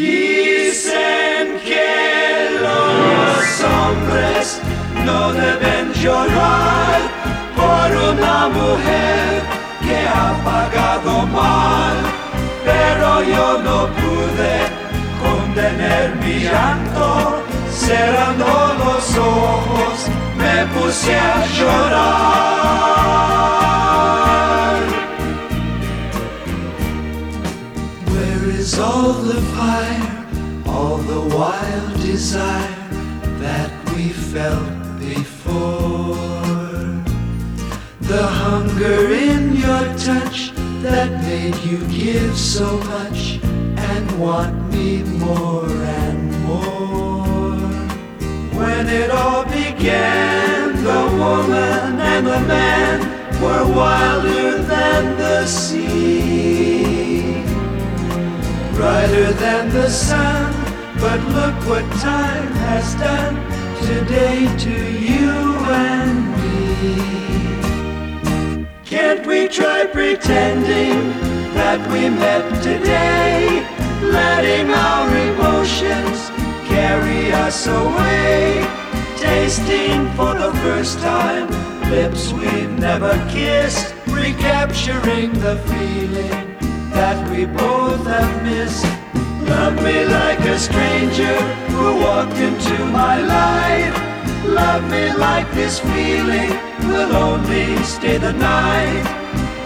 Dicen que los hombres no deben llorar por una mujer que ha pagado mal, pero yo no pude contener mi llanto, cerrando los ojos me puse a llorar. All the fire, all the wild desire that we felt before? The hunger in your touch that made you give so much and want me more and more. When it all began, the woman and the man were wilder than the sea, brighter than the sun. But look what time has done today to you and me. Can't we try pretending that we met today? Letting our emotions carry us away. Tasting for the first time lips we've never kissed. Recapturing the feeling that we both have missed. Love me like a stranger who walked into my life. Love me like this feeling will only stay the night.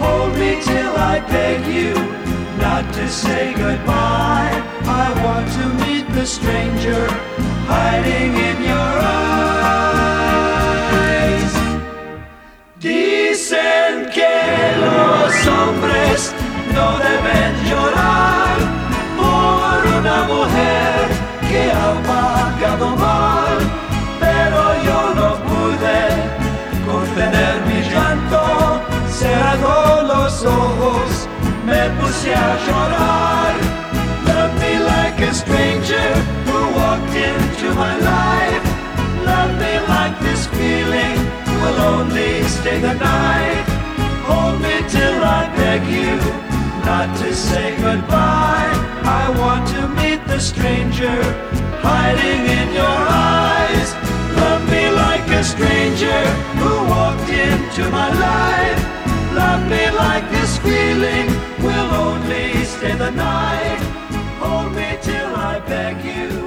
Hold me till I beg you not to say goodbye. I want to meet the stranger hiding in your eyes. Contener mi llanto, cerrando los ojos me puse a llorar. Love me like a stranger who walked into my life. Love me like this feeling will only stay the night. Hold me till I beg you not to say goodbye. I want to meet the stranger hiding in your eyes. Love me like a stranger who into my life. Love me like this feeling will only stay the night. Hold me till I beg you